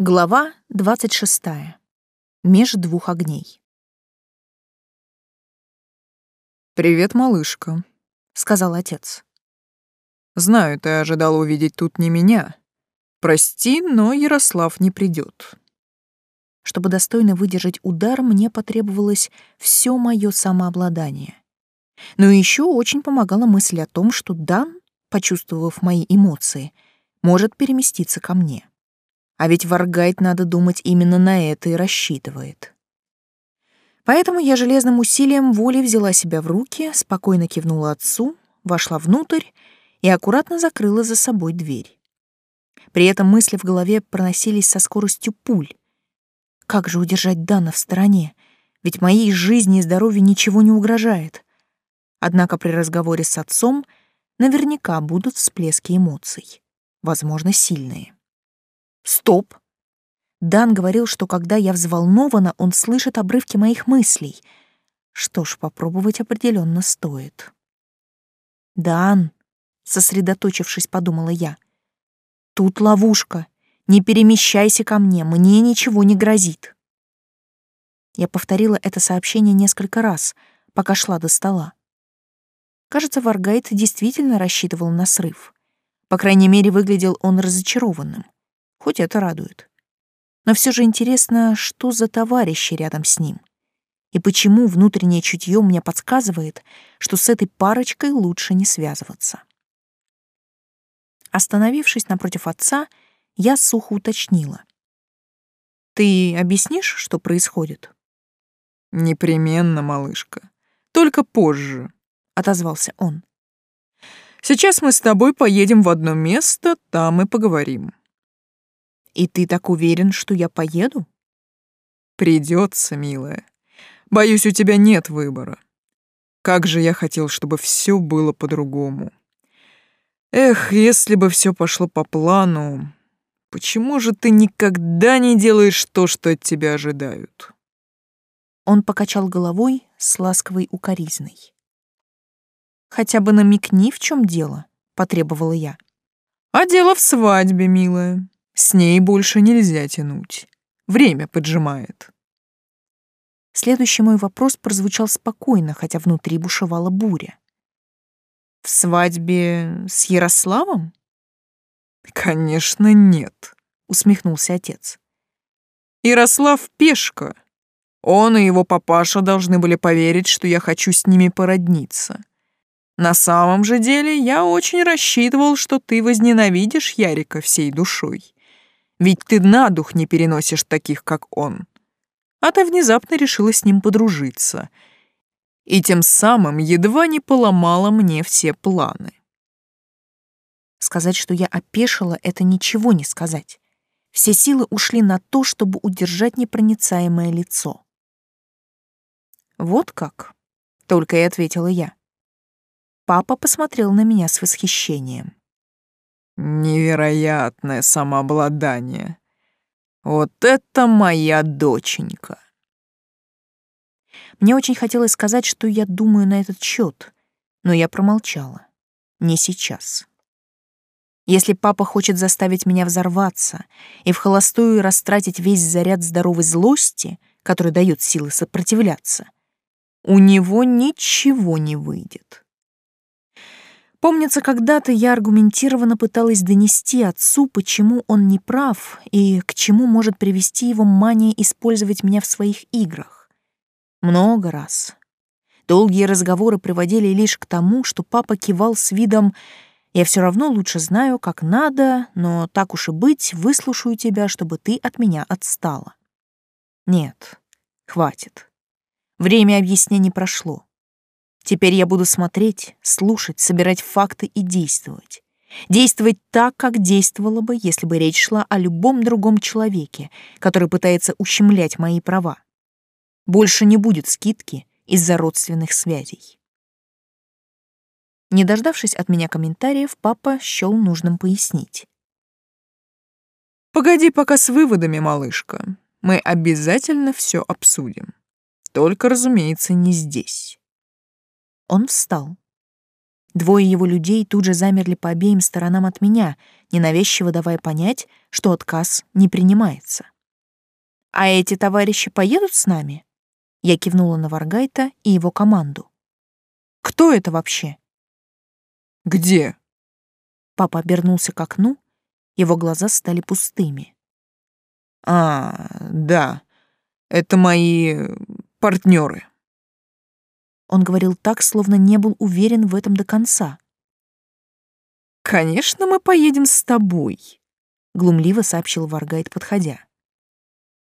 Глава 26. Меж двух огней. «Привет, малышка», — сказал отец. «Знаю, ты ожидал увидеть тут не меня. Прости, но Ярослав не придет. Чтобы достойно выдержать удар, мне потребовалось все мое самообладание. Но еще очень помогала мысль о том, что Дан, почувствовав мои эмоции, может переместиться ко мне. А ведь Варгайт, надо думать, именно на это и рассчитывает. Поэтому я железным усилием воли взяла себя в руки, спокойно кивнула отцу, вошла внутрь и аккуратно закрыла за собой дверь. При этом мысли в голове проносились со скоростью пуль. Как же удержать Дана в стороне? Ведь моей жизни и здоровью ничего не угрожает. Однако при разговоре с отцом наверняка будут всплески эмоций, возможно, сильные. Стоп. Дан говорил, что когда я взволнована, он слышит обрывки моих мыслей. Что ж, попробовать определенно стоит. Дан, сосредоточившись, подумала я. Тут ловушка. Не перемещайся ко мне, мне ничего не грозит. Я повторила это сообщение несколько раз, пока шла до стола. Кажется, Варгайт действительно рассчитывал на срыв. По крайней мере, выглядел он разочарованным хоть это радует. Но все же интересно, что за товарищи рядом с ним. И почему внутреннее чутье мне подсказывает, что с этой парочкой лучше не связываться. Остановившись напротив отца, я сухо уточнила. «Ты объяснишь, что происходит?» «Непременно, малышка. Только позже», — отозвался он. «Сейчас мы с тобой поедем в одно место, там и поговорим». И ты так уверен, что я поеду? Придется, милая. Боюсь, у тебя нет выбора. Как же я хотел, чтобы все было по-другому. Эх, если бы все пошло по плану, почему же ты никогда не делаешь то, что от тебя ожидают? Он покачал головой с ласковой укоризной. Хотя бы намекни, в чем дело, потребовала я. А дело в свадьбе, милая. С ней больше нельзя тянуть. Время поджимает. Следующий мой вопрос прозвучал спокойно, хотя внутри бушевала буря. В свадьбе с Ярославом? Конечно, нет, усмехнулся отец. Ярослав пешка. Он и его папаша должны были поверить, что я хочу с ними породниться. На самом же деле я очень рассчитывал, что ты возненавидишь Ярика всей душой ведь ты на дух не переносишь таких, как он. А ты внезапно решила с ним подружиться. И тем самым едва не поломала мне все планы. Сказать, что я опешила, это ничего не сказать. Все силы ушли на то, чтобы удержать непроницаемое лицо. «Вот как?» — только и ответила я. Папа посмотрел на меня с восхищением. Невероятное самообладание. Вот это моя доченька. Мне очень хотелось сказать, что я думаю на этот счет, но я промолчала. Не сейчас. Если папа хочет заставить меня взорваться и в холостую растратить весь заряд здоровой злости, который дает силы сопротивляться, у него ничего не выйдет. Помнится, когда-то я аргументированно пыталась донести отцу, почему он не прав и к чему может привести его мания использовать меня в своих играх. Много раз. Долгие разговоры приводили лишь к тому, что папа кивал с видом «Я все равно лучше знаю, как надо, но так уж и быть, выслушаю тебя, чтобы ты от меня отстала». Нет, хватит. Время объяснений прошло. Теперь я буду смотреть, слушать, собирать факты и действовать. Действовать так, как действовала бы, если бы речь шла о любом другом человеке, который пытается ущемлять мои права. Больше не будет скидки из-за родственных связей. Не дождавшись от меня комментариев, папа счел нужным пояснить. «Погоди пока с выводами, малышка. Мы обязательно все обсудим. Только, разумеется, не здесь». Он встал. Двое его людей тут же замерли по обеим сторонам от меня, ненавязчиво давая понять, что отказ не принимается. «А эти товарищи поедут с нами?» Я кивнула на Варгайта и его команду. «Кто это вообще?» «Где?» Папа обернулся к окну, его глаза стали пустыми. «А, да, это мои партнеры. Он говорил так, словно не был уверен в этом до конца. «Конечно, мы поедем с тобой», — глумливо сообщил Варгайт, подходя.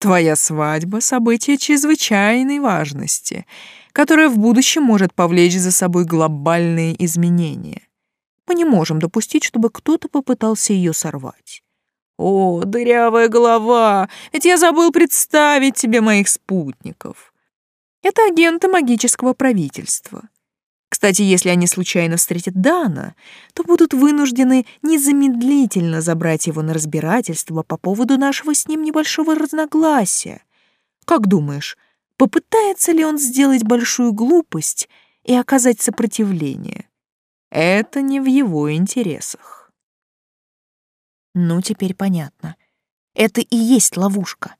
«Твоя свадьба — событие чрезвычайной важности, которое в будущем может повлечь за собой глобальные изменения. Мы не можем допустить, чтобы кто-то попытался ее сорвать. О, дырявая голова, ведь я забыл представить тебе моих спутников. Это агенты магического правительства. Кстати, если они случайно встретят Дана, то будут вынуждены незамедлительно забрать его на разбирательство по поводу нашего с ним небольшого разногласия. Как думаешь, попытается ли он сделать большую глупость и оказать сопротивление? Это не в его интересах. Ну, теперь понятно. Это и есть ловушка.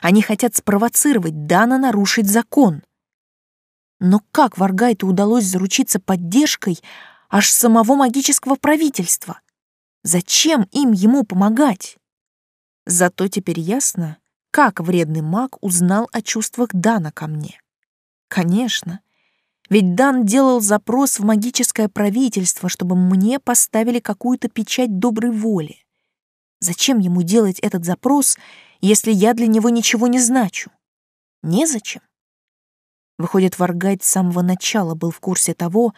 Они хотят спровоцировать Дана нарушить закон. Но как Варгайту удалось заручиться поддержкой аж самого магического правительства? Зачем им ему помогать? Зато теперь ясно, как вредный маг узнал о чувствах Дана ко мне. Конечно, ведь Дан делал запрос в магическое правительство, чтобы мне поставили какую-то печать доброй воли. Зачем ему делать этот запрос, если я для него ничего не значу? Незачем. Выходит, Варгайт с самого начала был в курсе того,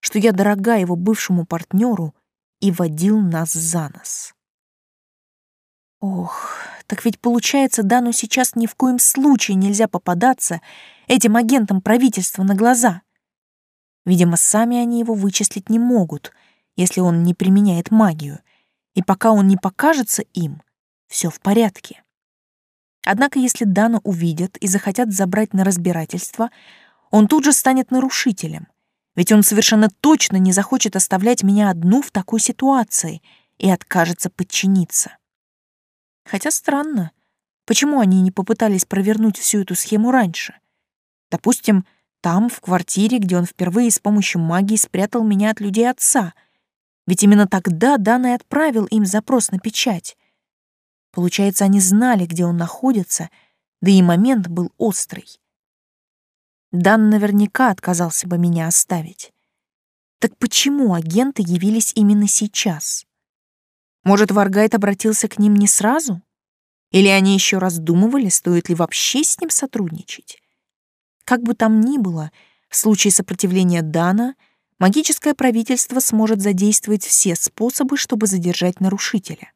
что я дорога его бывшему партнеру и водил нас за нос. Ох, так ведь получается, Дану сейчас ни в коем случае нельзя попадаться этим агентам правительства на глаза. Видимо, сами они его вычислить не могут, если он не применяет магию, и пока он не покажется им, все в порядке. Однако если Дана увидят и захотят забрать на разбирательство, он тут же станет нарушителем, ведь он совершенно точно не захочет оставлять меня одну в такой ситуации и откажется подчиниться. Хотя странно, почему они не попытались провернуть всю эту схему раньше? Допустим, там, в квартире, где он впервые с помощью магии спрятал меня от людей отца. Ведь именно тогда Дан и отправил им запрос на печать. Получается, они знали, где он находится, да и момент был острый. Дан наверняка отказался бы меня оставить. Так почему агенты явились именно сейчас? Может, Варгайт обратился к ним не сразу? Или они еще раздумывали, стоит ли вообще с ним сотрудничать? Как бы там ни было, в случае сопротивления Дана магическое правительство сможет задействовать все способы, чтобы задержать нарушителя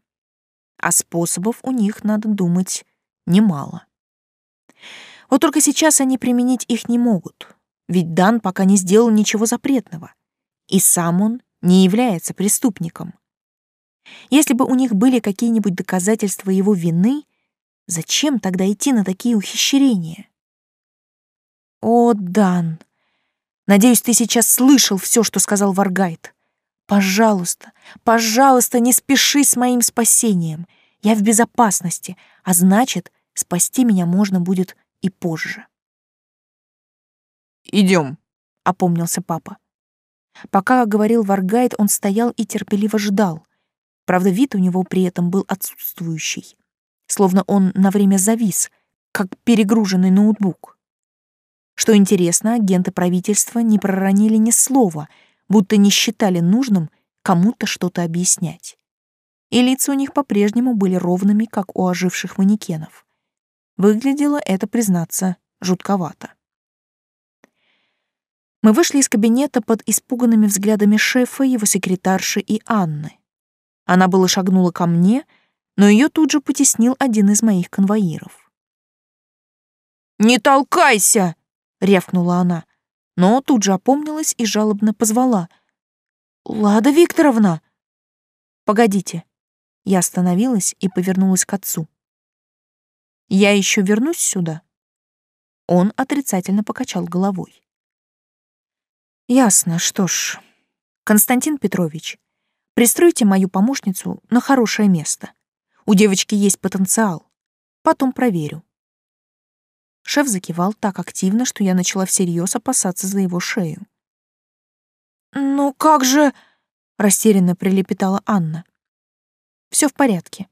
а способов у них, надо думать, немало. Вот только сейчас они применить их не могут, ведь Дан пока не сделал ничего запретного, и сам он не является преступником. Если бы у них были какие-нибудь доказательства его вины, зачем тогда идти на такие ухищрения? О, Дан, надеюсь, ты сейчас слышал все, что сказал Варгайт. Пожалуйста, пожалуйста, не спеши с моим спасением. Я в безопасности, а значит, спасти меня можно будет и позже. Идем, опомнился папа. Пока говорил Варгайт, он стоял и терпеливо ждал. Правда, вид у него при этом был отсутствующий, словно он на время завис, как перегруженный ноутбук. Что интересно, агенты правительства не проронили ни слова — будто не считали нужным кому-то что-то объяснять. И лица у них по-прежнему были ровными, как у оживших манекенов. Выглядело это, признаться, жутковато. Мы вышли из кабинета под испуганными взглядами шефа, его секретарши и Анны. Она было шагнула ко мне, но ее тут же потеснил один из моих конвоиров. «Не толкайся!» — рявкнула она но тут же опомнилась и жалобно позвала. «Лада Викторовна!» «Погодите». Я остановилась и повернулась к отцу. «Я еще вернусь сюда?» Он отрицательно покачал головой. «Ясно, что ж. Константин Петрович, Пристройте мою помощницу на хорошее место. У девочки есть потенциал. Потом проверю. Шеф закивал так активно, что я начала всерьез опасаться за его шею. «Ну как же...» — растерянно прилепетала Анна. Все в порядке.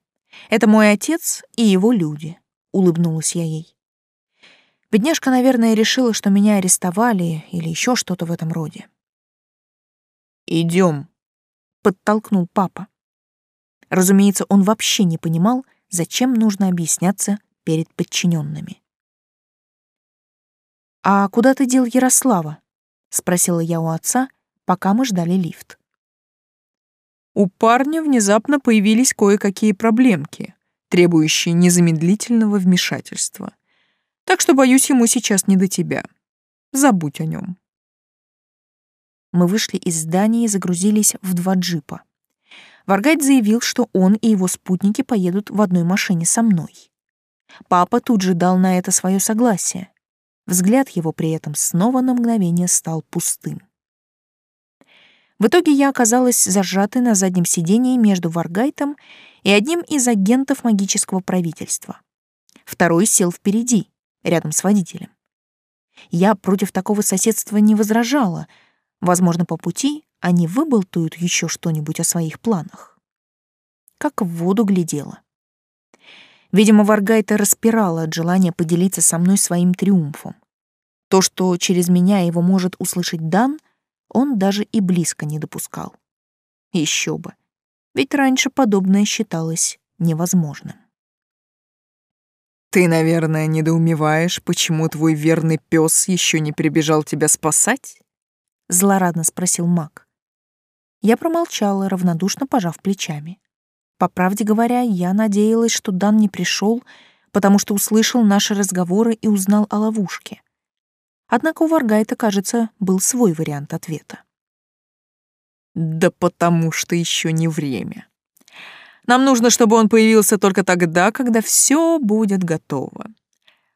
Это мой отец и его люди», — улыбнулась я ей. Бедняжка, наверное, решила, что меня арестовали или еще что-то в этом роде. Идем, подтолкнул папа. Разумеется, он вообще не понимал, зачем нужно объясняться перед подчиненными. «А куда ты дел Ярослава?» — спросила я у отца, пока мы ждали лифт. У парня внезапно появились кое-какие проблемки, требующие незамедлительного вмешательства. Так что, боюсь, ему сейчас не до тебя. Забудь о нем. Мы вышли из здания и загрузились в два джипа. Варгайт заявил, что он и его спутники поедут в одной машине со мной. Папа тут же дал на это свое согласие. Взгляд его при этом снова на мгновение стал пустым. В итоге я оказалась зажатой на заднем сидении между Варгайтом и одним из агентов магического правительства. Второй сел впереди, рядом с водителем. Я против такого соседства не возражала. Возможно, по пути они выболтают еще что-нибудь о своих планах. Как в воду глядела. Видимо, Варгайта распирала от желания поделиться со мной своим триумфом. То, что через меня его может услышать Дан, он даже и близко не допускал. Еще бы. Ведь раньше подобное считалось невозможным. Ты, наверное, недоумеваешь, почему твой верный пес еще не прибежал тебя спасать? Злорадно спросил Мак. Я промолчала, равнодушно пожав плечами. По правде говоря, я надеялась, что Дан не пришел, потому что услышал наши разговоры и узнал о ловушке. Однако у Варгайта, кажется, был свой вариант ответа. Да потому что еще не время. Нам нужно, чтобы он появился только тогда, когда все будет готово.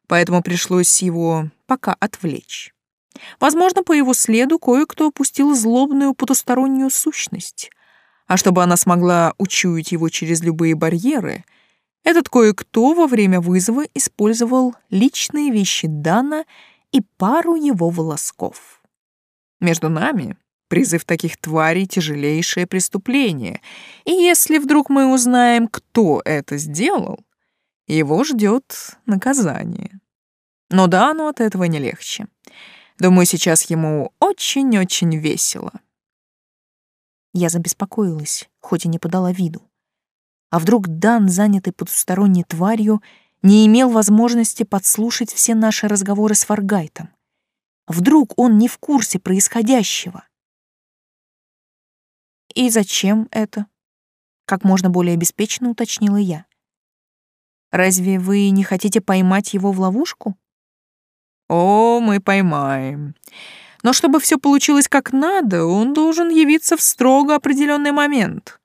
Поэтому пришлось его пока отвлечь. Возможно, по его следу кое-кто опустил злобную потустороннюю сущность. А чтобы она смогла учуять его через любые барьеры, этот кое-кто во время вызова использовал личные вещи Дана и пару его волосков. Между нами призыв таких тварей — тяжелейшее преступление, и если вдруг мы узнаем, кто это сделал, его ждет наказание. Но да, но от этого не легче. Думаю, сейчас ему очень-очень весело. Я забеспокоилась, хоть и не подала виду. А вдруг Дан, занятый потусторонней тварью, не имел возможности подслушать все наши разговоры с Фаргайтом. Вдруг он не в курсе происходящего. «И зачем это?» — как можно более беспечно уточнила я. «Разве вы не хотите поймать его в ловушку?» «О, мы поймаем. Но чтобы все получилось как надо, он должен явиться в строго определенный момент.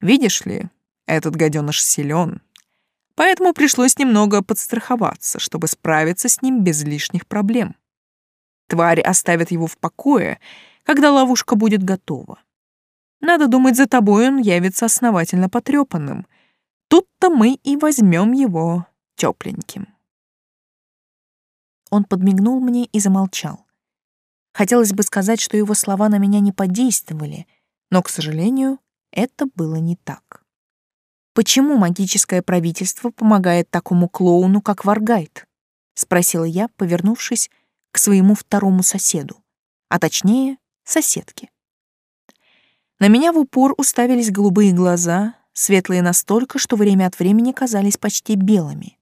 Видишь ли, этот гаденыш силен, поэтому пришлось немного подстраховаться, чтобы справиться с ним без лишних проблем. Тварь оставит его в покое, когда ловушка будет готова. Надо думать, за тобой он явится основательно потрепанным. Тут-то мы и возьмем его тепленьким. Он подмигнул мне и замолчал. Хотелось бы сказать, что его слова на меня не подействовали, но, к сожалению, это было не так. «Почему магическое правительство помогает такому клоуну, как Варгайт?» — спросила я, повернувшись к своему второму соседу, а точнее, соседке. На меня в упор уставились голубые глаза, светлые настолько, что время от времени казались почти белыми.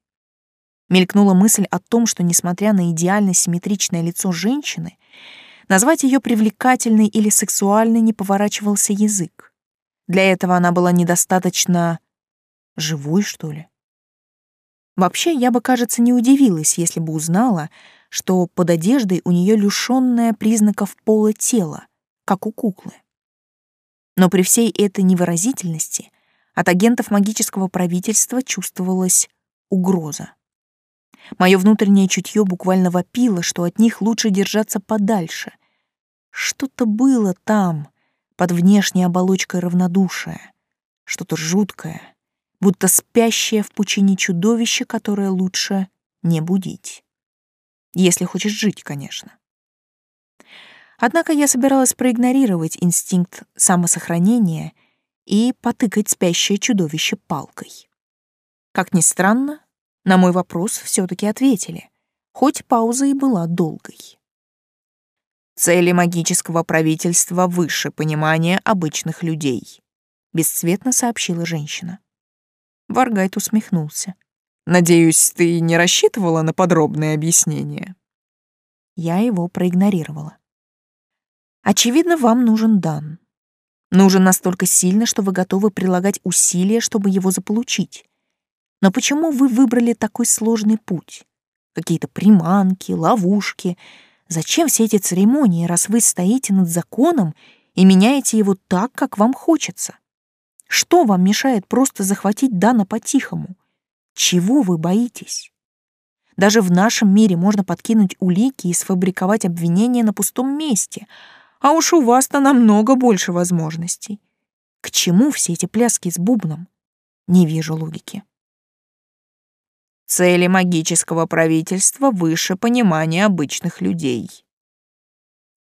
Мелькнула мысль о том, что, несмотря на идеально симметричное лицо женщины, назвать ее привлекательной или сексуальной не поворачивался язык. Для этого она была недостаточно Живой, что ли? Вообще, я бы, кажется, не удивилась, если бы узнала, что под одеждой у нее лишённое признаков пола тела, как у куклы. Но при всей этой невыразительности от агентов магического правительства чувствовалась угроза. Мое внутреннее чутье буквально вопило, что от них лучше держаться подальше. Что-то было там, под внешней оболочкой равнодушия, что-то жуткое, будто спящее в пучине чудовище, которое лучше не будить. Если хочешь жить, конечно. Однако я собиралась проигнорировать инстинкт самосохранения и потыкать спящее чудовище палкой. Как ни странно, на мой вопрос все таки ответили, хоть пауза и была долгой. Цели магического правительства выше понимания обычных людей, бесцветно сообщила женщина. Варгайт усмехнулся. Надеюсь, ты не рассчитывала на подробное объяснение. Я его проигнорировала. Очевидно, вам нужен Дан. Нужен настолько сильно, что вы готовы прилагать усилия, чтобы его заполучить. Но почему вы выбрали такой сложный путь? Какие-то приманки, ловушки. Зачем все эти церемонии, раз вы стоите над законом и меняете его так, как вам хочется? Что вам мешает просто захватить Дана по-тихому? Чего вы боитесь? Даже в нашем мире можно подкинуть улики и сфабриковать обвинения на пустом месте, а уж у вас-то намного больше возможностей. К чему все эти пляски с бубном? Не вижу логики. Цели магического правительства выше понимания обычных людей.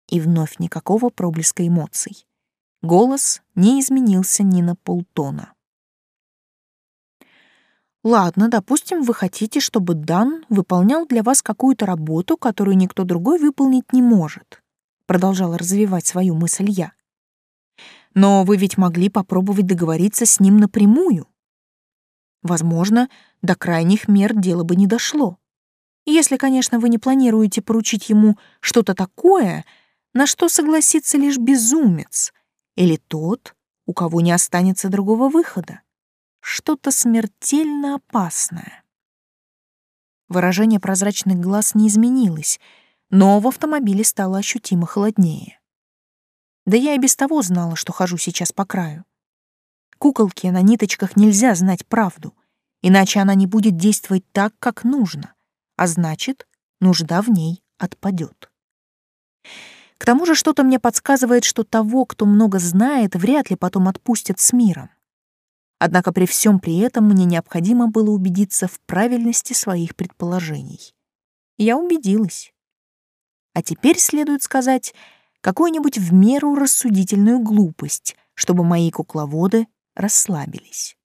И вновь никакого проблеска эмоций. Голос не изменился ни на полтона. Ладно, допустим, вы хотите, чтобы Дан выполнял для вас какую-то работу, которую никто другой выполнить не может. Продолжала развивать свою мысль я. Но вы ведь могли попробовать договориться с ним напрямую. Возможно, до крайних мер дело бы не дошло. Если, конечно, вы не планируете поручить ему что-то такое, на что согласится лишь безумец или тот, у кого не останется другого выхода. Что-то смертельно опасное. Выражение прозрачных глаз не изменилось, но в автомобиле стало ощутимо холоднее. Да я и без того знала, что хожу сейчас по краю. Куколке на ниточках нельзя знать правду, иначе она не будет действовать так, как нужно, а значит, нужда в ней отпадет. К тому же что-то мне подсказывает, что того, кто много знает, вряд ли потом отпустят с миром. Однако при всем при этом мне необходимо было убедиться в правильности своих предположений. Я убедилась. А теперь следует сказать какую-нибудь в меру рассудительную глупость, чтобы мои кукловоды расслабились.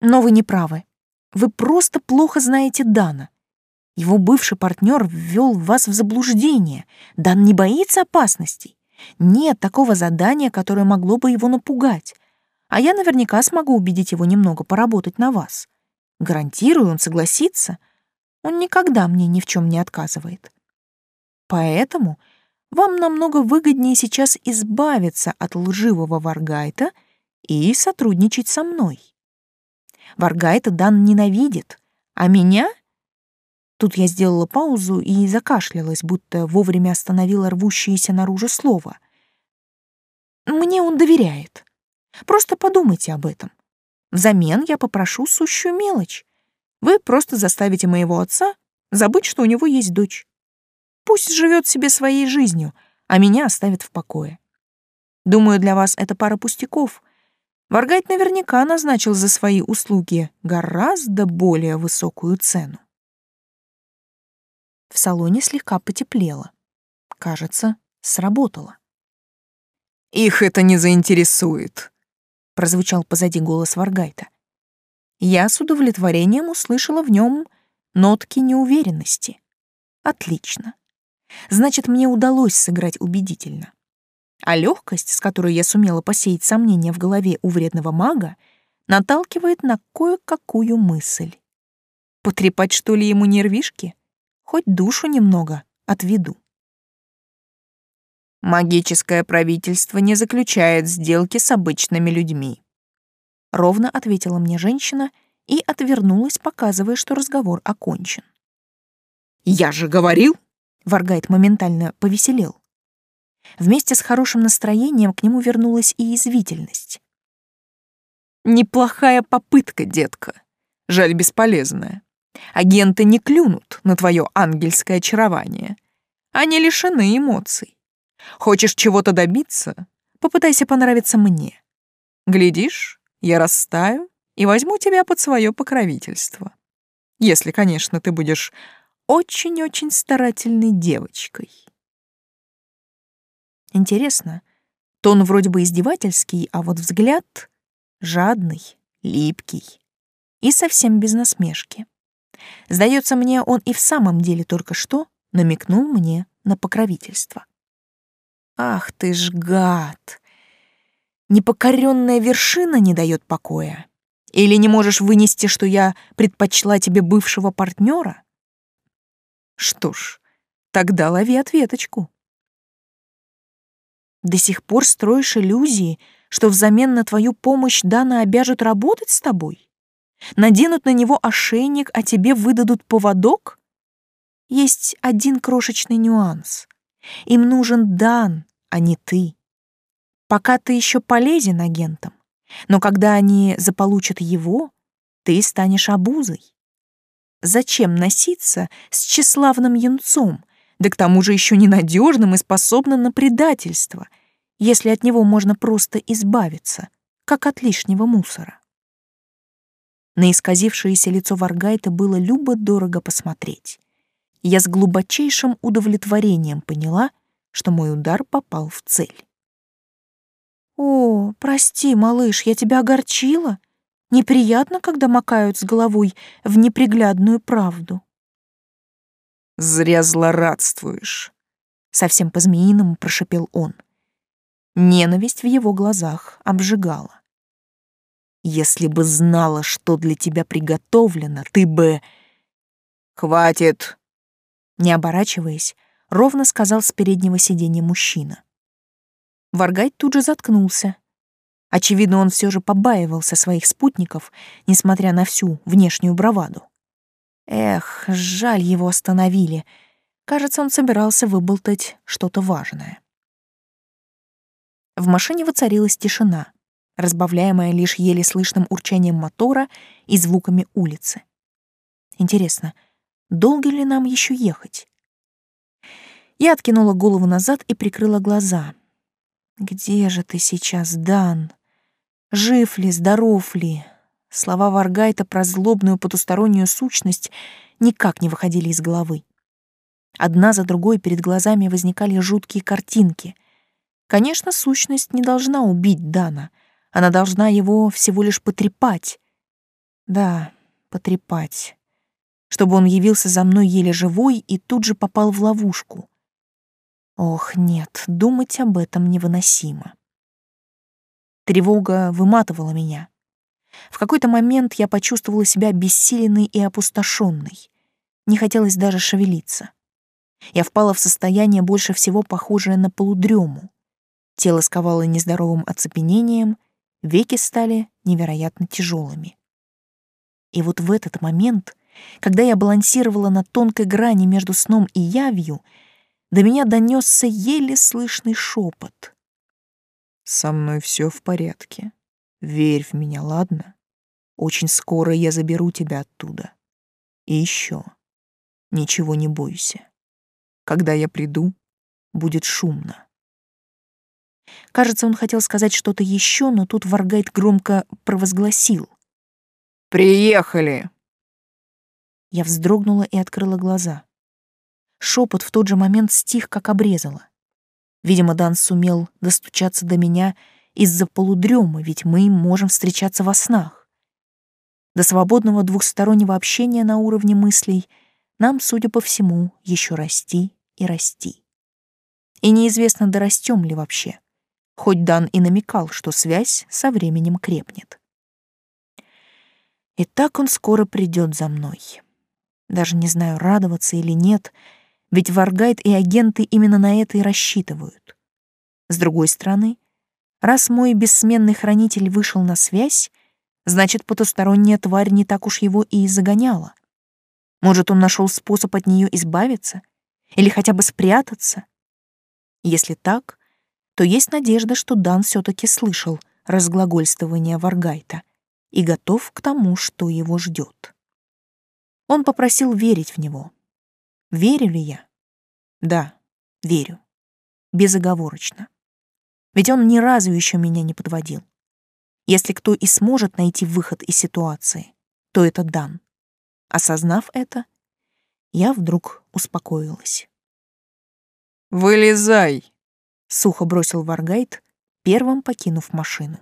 Но вы не правы. Вы просто плохо знаете Дана. Его бывший партнер ввел вас в заблуждение. Дан не боится опасностей. Нет такого задания, которое могло бы его напугать. А я наверняка смогу убедить его немного поработать на вас. Гарантирую, он согласится. Он никогда мне ни в чем не отказывает. Поэтому вам намного выгоднее сейчас избавиться от лживого Варгайта и сотрудничать со мной. Варгайта Дан ненавидит, а меня... Тут я сделала паузу и закашлялась, будто вовремя остановила рвущееся наружу слово. Мне он доверяет. Просто подумайте об этом. Взамен я попрошу сущую мелочь. Вы просто заставите моего отца забыть, что у него есть дочь. Пусть живет себе своей жизнью, а меня оставит в покое. Думаю, для вас это пара пустяков. Варгайт наверняка назначил за свои услуги гораздо более высокую цену. В салоне слегка потеплело. Кажется, сработало. «Их это не заинтересует», — прозвучал позади голос Варгайта. Я с удовлетворением услышала в нем нотки неуверенности. Отлично. Значит, мне удалось сыграть убедительно. А легкость, с которой я сумела посеять сомнения в голове у вредного мага, наталкивает на кое-какую мысль. Потрепать, что ли, ему нервишки? Хоть душу немного отведу. Магическое правительство не заключает сделки с обычными людьми. Ровно ответила мне женщина и отвернулась, показывая, что разговор окончен. «Я же говорил!» Варгайт моментально повеселел. Вместе с хорошим настроением к нему вернулась и язвительность. «Неплохая попытка, детка. Жаль, бесполезная. Агенты не клюнут на твое ангельское очарование. Они лишены эмоций. Хочешь чего-то добиться? Попытайся понравиться мне. Глядишь, я растаю и возьму тебя под свое покровительство. Если, конечно, ты будешь очень-очень старательной девочкой. Интересно, тон вроде бы издевательский, а вот взгляд жадный, липкий и совсем без насмешки. Сдается мне, он и в самом деле только что намекнул мне на покровительство. Ах ты ж гад! Непокоренная вершина не дает покоя? Или не можешь вынести, что я предпочла тебе бывшего партнера? Что ж, тогда лови ответочку. До сих пор строишь иллюзии, что взамен на твою помощь Дана обяжут работать с тобой? Наденут на него ошейник, а тебе выдадут поводок? Есть один крошечный нюанс. Им нужен Дан, а не ты. Пока ты еще полезен агентам, но когда они заполучат его, ты станешь обузой. Зачем носиться с тщеславным юнцом, да к тому же еще ненадежным и способным на предательство, если от него можно просто избавиться, как от лишнего мусора? На исказившееся лицо Варгайта было любо-дорого посмотреть. Я с глубочайшим удовлетворением поняла, что мой удар попал в цель. «О, прости, малыш, я тебя огорчила. Неприятно, когда макают с головой в неприглядную правду». «Зря злорадствуешь», — совсем по-змеиному прошепел он. Ненависть в его глазах обжигала. «Если бы знала, что для тебя приготовлено, ты бы...» «Хватит!» Не оборачиваясь, ровно сказал с переднего сиденья мужчина. Варгай тут же заткнулся. Очевидно, он все же побаивался своих спутников, несмотря на всю внешнюю браваду. Эх, жаль, его остановили. Кажется, он собирался выболтать что-то важное. В машине воцарилась тишина, разбавляемая лишь еле слышным урчанием мотора и звуками улицы. Интересно, долго ли нам еще ехать? Я откинула голову назад и прикрыла глаза. Где же ты сейчас, Дан? Жив ли, здоров ли? Слова Варгайта про злобную потустороннюю сущность никак не выходили из головы. Одна за другой перед глазами возникали жуткие картинки. Конечно, сущность не должна убить Дана. Она должна его всего лишь потрепать. Да, потрепать. Чтобы он явился за мной еле живой и тут же попал в ловушку. Ох, нет, думать об этом невыносимо. Тревога выматывала меня. В какой-то момент я почувствовала себя бессиленной и опустошенной. Не хотелось даже шевелиться. Я впала в состояние больше всего похожее на полудрему. Тело сковало нездоровым оцепенением, веки стали невероятно тяжелыми. И вот в этот момент, когда я балансировала на тонкой грани между сном и явью, до меня донесся еле слышный шепот. «Со мной все в порядке. Верь в меня, ладно? Очень скоро я заберу тебя оттуда. И еще, ничего не бойся. Когда я приду, будет шумно». Кажется, он хотел сказать что-то еще, но тут Варгайт громко провозгласил. «Приехали!» Я вздрогнула и открыла глаза. Шепот в тот же момент стих, как обрезало. Видимо, Дан сумел достучаться до меня из-за полудрема, ведь мы можем встречаться во снах. До свободного двухстороннего общения на уровне мыслей нам, судя по всему, еще расти и расти. И неизвестно, дорастем ли вообще, хоть Дан и намекал, что связь со временем крепнет. Итак, он скоро придет за мной. Даже не знаю, радоваться или нет — ведь Варгайт и агенты именно на это и рассчитывают. С другой стороны, раз мой бессменный хранитель вышел на связь, значит, потусторонняя тварь не так уж его и загоняла. Может, он нашел способ от нее избавиться? Или хотя бы спрятаться? Если так, то есть надежда, что Дан все таки слышал разглагольствование Варгайта и готов к тому, что его ждет. Он попросил верить в него, Верю ли я? Да, верю. Безоговорочно. Ведь он ни разу еще меня не подводил. Если кто и сможет найти выход из ситуации, то это Дан. Осознав это, я вдруг успокоилась. «Вылезай!» — сухо бросил Варгайт, первым покинув машину.